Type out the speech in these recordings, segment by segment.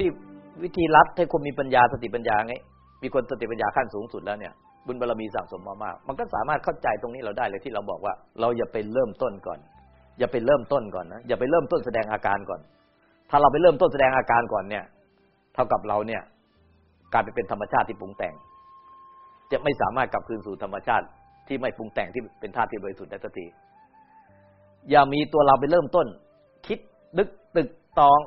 ที่วิธีรัดให้คนมีปัญญาสติปัญญาไงมีคนสติปัญญาขั้นสูงสุดแล้วเนี่ยบุญบารรมีสั่งสมมามาก มันก็สามารถเข้าใจตรงนี้เราได้เลยที่เราบอกว่า เราอย่าไปเริ่มต้นก่อน อย่าไปเริ่มต้นก่อนนะอย่าไปเริ่มต้นแสดงอาการก่อน ถ้าเราไปเริ่มต้นแสดงอาการก่อนเนี่ย เท่ากับเราเนี่ยกลายไปเป็นธรรมชาติที่ปรุงแต่ง จะไม่สามารถกลับคืนสู่ธรรมชาติที่ไม่ปรุงแต่งที่เป็นธาตุที่บริสุทธิ์ได้สักทีอย่ามีตัวเราไปเริ่มต้น คิดนึกตึกตอง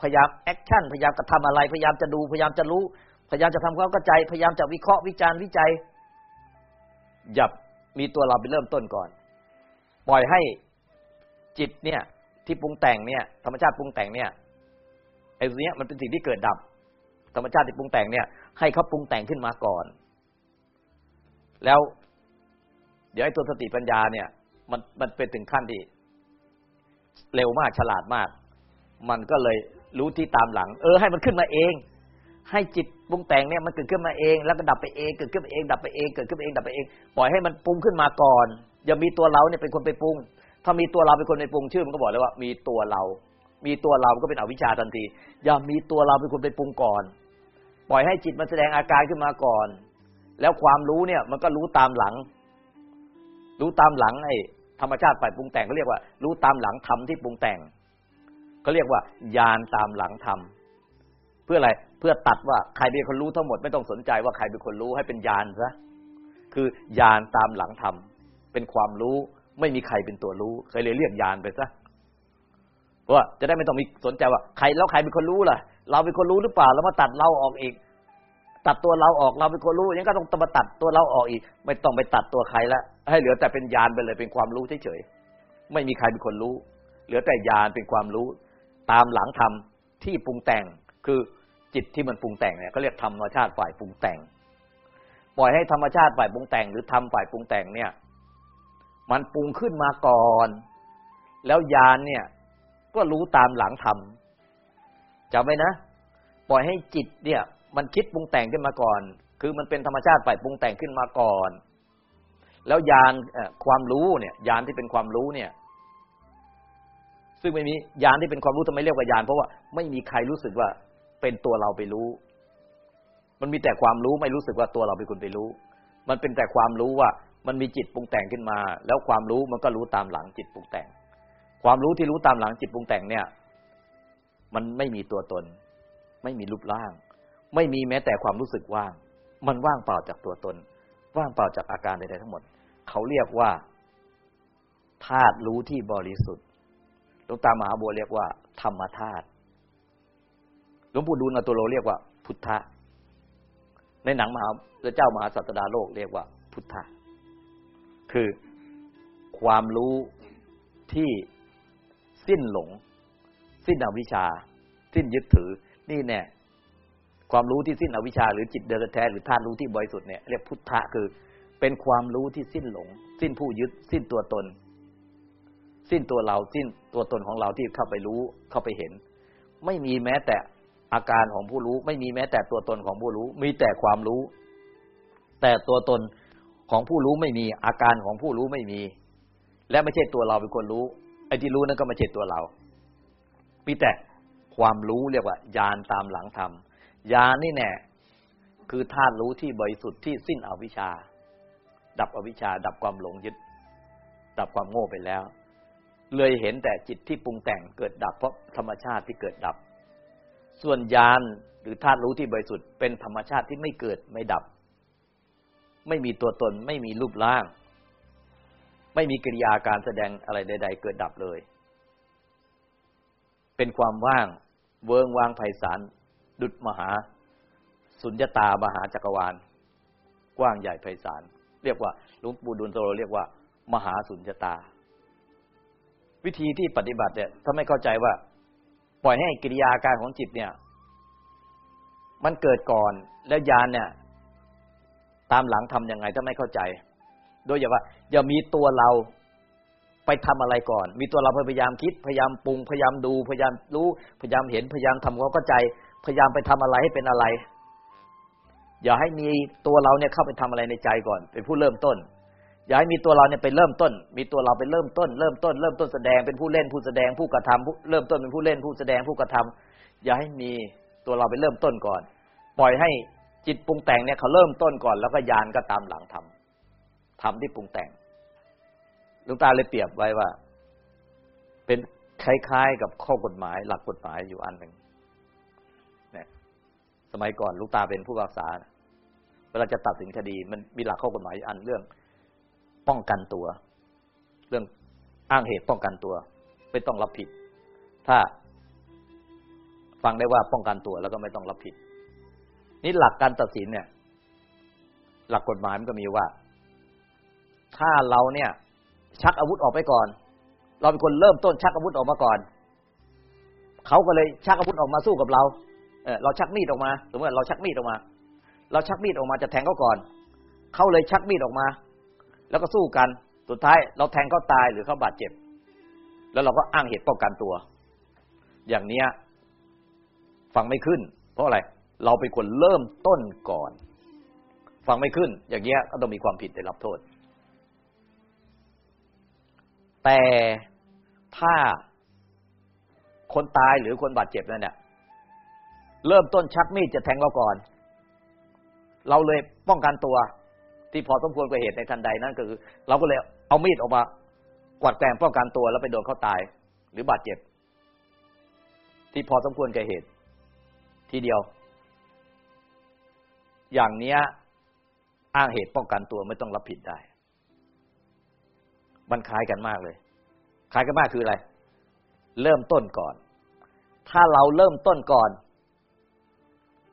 พยายามแอคชั่นพยายามกระทำอะไร พยายามจะดูพยายามจะรู้ พยายามจะทำความเข้าใจ พยายามจะวิเคราะห์วิจารณ์วิจัยอย่ามีตัวเราไปเริ่มต้นก่อน ปล่อยให้จิตเนี่ย ที่ปรุงแต่งเนี่ย ธรรมชาติปรุงแต่งเนี่ยไอ้ตัวนี้มันเป็นสิ่งที่เกิดดับ ธรรมชาติที่ปรุงแต่งเนี่ย ให้เขาปรุงแต่งขึ้นมาก่อน แล้ว เดี๋ยวไอ้ตัวสติปัญญาเนี่ย มันมันเป็นถึงขั้นที่ เร็วมากฉลาดมาก มันก็เลยรู้ที่ตามหลัง เออ ให้มันขึ้นมาเอง ให้จิตปรุงแต่งเนี่ยมันเกิดขึ้นมาเอง แล้วก็ดับไปเองเกิดขึ้นมาเอง ดับไปเองเกิดขึ้นมาเองดับไปเอง ปล่อยให้มันปรุงขึ้นมาก่อน อย่ามีตัวเราเนี่ยเป็นคนไปปรุง ถ้ามีตัวเราเป็นคนไปปรุงชื่อมันก็บอกเลยว่า มีตัวเรา มีตัวเราก็เป็นอวิชชาทันที อย่ามีตัวเราเป็นคนไปปรุงก่อน ปล่อยให้จิตมันแสดงอาการขึ้นมาก่อน แล้วความรู้เนี่ยมันก็รู้ตามหลัง รู้ตามหลังไอ้ธรรมชาติฝ่ายปรุงแต่งเขาเรียกว่า รู้ตามหลังธรรมที่ปรุงแต่ง เขาเรียกว่ายานตามหลังธรรมเพื่ออะไรเพื่อตัดว่าใครเป็นคนรู้ทั้งหมดไม่ต้องสนใจว่าใครเป็นคนรู้ให้เป็นยานซะคือยานตามหลังธรรมเป็นความรู้ไม่มีใครเป็นตัวรู้ เคยเลยเรียกยานไปซะเพราะว่าจะได้ไม่ต้องมีสนใจว่าใครแล้วใครเป็นคนรู้ล่ะ เราเป็นคนรู้หรือเปล่า แล้วมาตัดเราออกอีก ตัดตัวเราออกเราเป็นคนรู้ยังก็ต้องมาตัดตัวเราออกอีก ไม่ต้องไปตัดตัวใครละให้เหลือแต่เป็นยานไปเลยเป็นความรู้เฉยๆไม่มีใครเป็นคนรู้ เหลือแต่ยานเป็นความรู้ ตามหลังธรรมที่ปรุงแต่งคือจิตที่มันปรุงแต่งเนี่ยเขาเรียกธรรมชาติฝ่ายปรุงแต่ง ปล่อยให้ธรรมชาติฝ่ายปรุงแต่ง หรือธรรมฝ่ายปรุงแต่งเนี่ย มันปรุงขึ้นมาก่อน แล้วยานเนี่ยก็รู้ตามหลังธรรมจำไว้นะ ปล่อยให้จิตเนี่ย มันคิดปรุงแต่งขึ้นมาก่อน คือมันเป็นธรรมชาติฝ่ายปรุงแต่งขึ้นมาก่อน แล้วยานความรู้เนี่ยยานที่เป็นความรู้เนี่ย ซึ่งไม่มียานที่เป็นความรู้ทำไมเรียกว่ายานเพราะว่าไม่มีใครรู้สึกว่าเป็นตัวเราไปรู้ มันมีแต่ความรู้ไม่รู้สึกว่าตัวเราเป็นคนไปรู้ มันเป็นแต่ความรู้ว่ามันมีจิตปรุงแต่งขึ้นมา แล้วความรู้มันก็รู้ตามหลังจิตปรุงแต่ง ความรู้ที่รู้ตามหลังจิตปรุงแต่งเนี่ย มันไม่มีตัวตน ไม่มีรูปร่าง ไม่มีแม้แต่ความรู้สึกว่าง มันว่างเปล่าจากตัวตน ว่างเปล่าจากอาการใดๆทั้งหมด เขาเรียกว่าธาตุรู้ที่บริสุทธิ์ หลวงตามหาบัวเรียกว่า ธรรมธาตุหลวงปู่ดูลอตุโลเรียกว่า พุทธะในหนังมหาพระเจ้ามหาสัตดาโลกเรียกว่า พุทธะคือความรู้ที่สิ้นหลง สิ้นอวิชชา สิ้นยึดถือ นี่แน่ความรู้ที่สิ้นอวิชชา หรือจิตเดินแท้หรือธาตุรู้ที่บริสุทธิ์เนี่ยเรียกพุทธะคือ เป็นความรู้ที่สิ้นหลง สิ้นผู้ยึด สิ้นตัวตน สิ้นตัวเราสิ้นตัวตนของเราที่เข้าไปรู้เข้าไปเห็น ไม่มีแม้แต่อาการของผู้รู้ ไม่มีแม้แต่ตัวตนของผู้รู้ มีแต่ความรู้ แต่ตัวตนของผู้รู้ไม่มีอาการของผู้รู้ไม่มี และไม่ใช่ตัวเราเป็นคนรู้ไอ้ที่รู้นั่นก็ไม่ใช่ตัวเรามีแต่ความรู้เรียกว่าญาณตามหลังธรรมญาณนี่แน่คือธาตุรู้ที่บริสุทธิ์ที่สิ้นอวิชชา ดับอวิชชา ดับความหลงยึด ดับความโง่ไปแล้ว เลยเห็นแต่จิตที่ปรุงแต่งเกิดดับเพราะธรรมชาติที่เกิดดับ ส่วนญาณหรือธาตุรู้ที่บริสุทธิ์เป็นธรรมชาติที่ไม่เกิดไม่ดับ ไม่มีตัวตนไม่มีรูปร่าง ไม่มีกิริยาการแสดงอะไรใด ๆ เกิดดับเลย เป็นความว่างเวิงวางไพศาลดุจมหา สุญญตามหาจักรวาล กว้างใหญ่ไพศาลเรียกว่าลุงปู่ดุลโซโลเรียกว่า มหาสุญญตา วิธีที่ปฏิบัติเนี่ยถ้าไม่เข้าใจว่า ปล่อยให้กิริยาการของจิตเนี่ย มันเกิดก่อนแล้วยานเนี่ย ตามหลังทํำยังไงถ้าไม่เข้าใจ โดยอย่าว่า อย่ามีตัวเราไปทำอะไรก่อน มีตัวเราพยายามคิด พยายามปรุง พยายามดู พยายามรู้ พยายามเห็น พยายามทำความเข้าใจ พยายามไปทำอะไรให้เป็นอะไร อย่าให้มีตัวเราเนี่ยเข้าไปทำอะไรในใจก่อน เป็นผู้เริ่มต้น อย่าให้มีตัวเราเนี่ยไปเริ่มต้น มีตัวเราไปเริ่มต้น เริ่มต้น เริ่มต้นแสดงเป็นผู้เล่นผู้แสดงผู้กระทำเริ่มต้นเป็นผู้เล่นผู้แสดงผู้กระทำอย่าให้มีตัวเราไปเริ่มต้นก่อน ปล่อยให้จิตปรุงแต่งเนี่ยเขาเริ่มต้นก่อนแล้วก็ยานก็ตามหลังทำทำที่ปรุงแต่งลุงตาเลยเปรียบไว้ว่า เป็นคล้ายๆกับข้อกฎหมาย หลักกฎหมายอยู่อันหนึ่งเนี่ยสมัยก่อนลูกตาเป็นผู้พิพากษา เวลาจะตัดสินคดี มันมีหลักข้อกฎหมายอันเรื่อง ป้องกันตัว เรื่องอ้างเหตุป้องกันตัว ไม่ต้องรับผิด ถ้า ฟังได้ว่าป้องกันตัวแล้วก็ไม่ต้องรับผิด นี่หลักการตัดสินเนี่ย หลักกฎหมายมันก็มีว่า ถ้าเราเนี่ย ชักอาวุธออกไปก่อน เราเป็นคนเริ่มต้นชักอาวุธออกมาก่อนเขาก็เลยชักอาวุธออกมาสู้กับเราเออเราชักมีดออกมา สมมติเราชักมีดออกมา เราชักมีดออกมาจะแทงเขาก่อน เขาเลยชักมีดออกมา แล้วก็สู้กัน สุดท้ายเราแทงเขาตายหรือเขาบาดเจ็บ แล้วเราก็อ้างเหตุป้องกันตัว อย่างเนี้ยฟังไม่ขึ้น เพราะอะไร เราเป็นคนเริ่มต้นก่อน ฟังไม่ขึ้น อย่างเงี้ยก็ต้องมีความผิดได้รับโทษ แต่ถ้าคนตายหรือคนบาดเจ็บนั่นเนี่ยเริ่มต้นชักมีดจะแทงเราก่อน เราเลยป้องกันตัว ที่พอสมควรกับเหตุในทันใดนั่นก็คือ เราก็เลยเอามีดออกมากวัดแกงป้องกันตัวแล้วไปโดนเขาตาย หรือบาดเจ็บ ที่พอสมควรกับเหตุ ทีเดียว อย่างเนี้ยอ้างเหตุป้องกันตัวไม่ต้องรับผิดได้ มันคล้ายกันมากเลย คล้ายกันมากคืออะไร เริ่มต้นก่อน ถ้าเราเริ่มต้นก่อน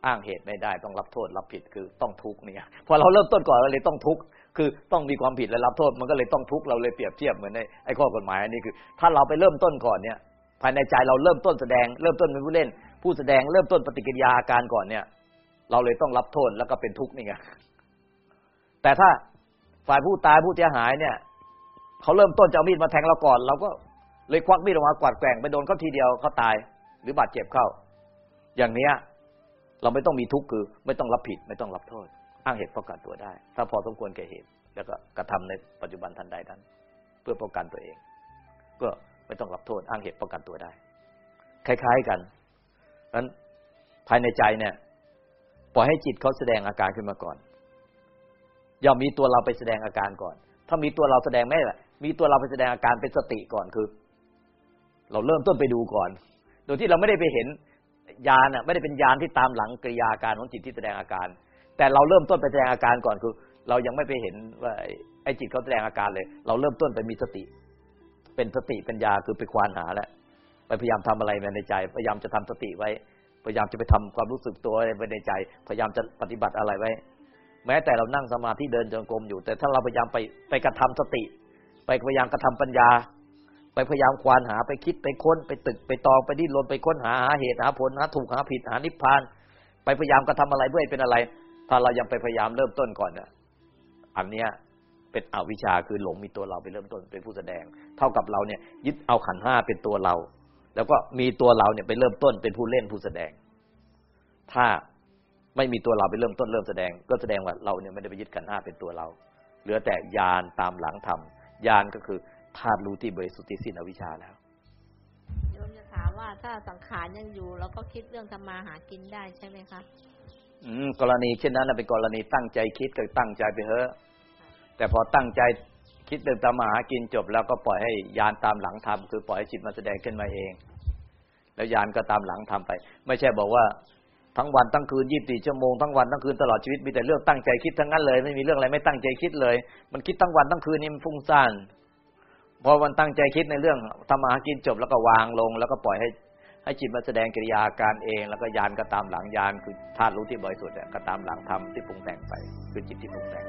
อ้างเหตุไม่ได้ต้องรับโทษรับผิดคือต้องทุกเนี่ยพอเราเริ่มต้นก่อนเราเลยต้องทุกคือต้องมีความผิดและรับโทษมันก็เลยต้องทุกเราเลยเปรียบเทียบเหมือนในไอ้ข้อกฎหมายอันนี้คือ ถ้าเราไปเริ่มต้นก่อนเนี่ย ภายในใจเราเริ่มต้นแสดง เริ่มต้นเป็นผู้เล่น ผู้แสดงเริ่มต้นปฏิกิริยาอาการก่อนเนี่ย เราเลยต้องรับโทษแล้วก็เป็นทุกข์นี่ไงแต่ถ้าฝ่ายผู้ตายผู้เสียหายเนี่ยเขาเริ่มต้นจะเอามีดมาแทงเราก่อน เราก็เลยควักมีดออกมากวาดแกว่งไปโดนเขาทีเดียวเขาตาย หรือบาดเจ็บเข้า อย่างเนี้ย เราไม่ต้องมีทุกข์คือ ไม่ต้องรับผิดไม่ต้องรับโทษ อ้างเหตุป้องกันตัวได้ ถ้าพอสมควรแก่เหตุ แล้วก็กระทำในปัจจุบันทันใดนั้น เพื่อป้องกันตัวเอง ก็ไม่ต้องรับโทษ อ้างเหตุป้องกันตัวได้ คล้าย ๆกันนั้นภายในใจเนี่ยปล่อยให้จิตเขาแสดงอาการขึ้นมาก่อน อย่ามีตัวเราไปแสดงอาการก่อน ถ้ามีตัวเราแสดงไม่ละมีตัวเราไปแสดงอาการเป็นสติก่อนคือ เราเริ่มต้นไปดูก่อน โดยที่เราไม่ได้ไปเห็น ยานอะไม่ได้เป็นยานที่ตามหลังกริยาการของจิตที่แสดงอาการ แต่เราเริ่มต้นไปแสดงอาการก่อนคือ เรายังไม่ไปเห็นว่าไอ้จิตเขาแสดงอาการเลย เราเริ่มต้นไปมีสติ เป็นสติปัญญาคือไปควานหาแล้วไปพยายามทำอะไรในใจ พยายามจะทำสติไว้ พยายามจะไปทำความรู้สึกตัวไว้ในใจ พยายามจะปฏิบัติอะไรไว้ แม้แต่เรานั่งสมาธิเดินจงกรมอยู่ แต่ถ้าเราพยายามไปไปกระทำสติ ไปพยายามกระทำปัญญา ไปพยายามควานหาไปคิดไปค้นไปตึกไปตองไปดิ้นรนไปค้นหาหาเหตุหาผลหาถูกหาผิดหานิพพาน ไปพยายามกระทำอะไรเพื่อให้เป็นอะไร ถ้าเรายังไปพยายามเริ่มต้นก่อนเนี่ยอันเนี้ยเป็นอวิชชาคือหลงมีตัวเราไปเริ่มต้นเป็นผู้แสดง เท่ากับเราเนี่ย ยึดเอาขันห้าเป็นตัวเรา แล้วก็มีตัวเราเนี่ยไปเริ่มต้นเป็นผู้เล่นผู้แสดง ถ้าไม่มีตัวเราไปเริ่มต้นเริ่มแสดง ก็แสดงว่าเราเนี่ยไม่ได้ไปยึดขันห้าเป็นตัวเรา เหลือแต่ญาณตามหลังธรรมญาณก็คือ ธาตุรู้ที่บริสุทธิ์ที่สิ้นอวิชชาแล้วโยมจะถามว่าถ้าสังขารยังอยู่เราก็คิดเรื่องทำมาหากินได้ใช่ไหมคะอืมกรณีเช่นนั้นนะเป็นกรณีตั้งใจคิดก็ตั้งใจไปเถอะแต่พอตั้งใจคิดเดินตามมาหากินจบ แล้วก็ปล่อยให้ยานตามหลังทำคือปล่อยให้จิตมันแสดงขึ้นมาเอง แล้วยานก็ตามหลังทำไป ไม่ใช่บอกว่าทั้งวันทั้งคืนยี่สิบสี่ชั่วโมงทั้งวันทั้งคืนตลอดชีวิตมีแต่เรื่องตั้งใจคิดทั้งนั้นเลย ไม่มีเรื่องอะไรไม่ตั้งใจคิดเลย มันคิดทั้งวันทั้งคืนนี่มันฟุ้งซ่าน พอมันตั้งใจคิดในเรื่องทำมาหากินจบแล้วก็วางลง แล้วก็ปล่อยให้ให้จิตมาแสดงกิริยาการเอง แล้วก็ยานก็ตามหลังยานคือธาตุรู้ที่บริสุทธิ์ก็ตามหลังธรรมที่ปรุงแต่งไป คือจิตที่ปรุงแต่ง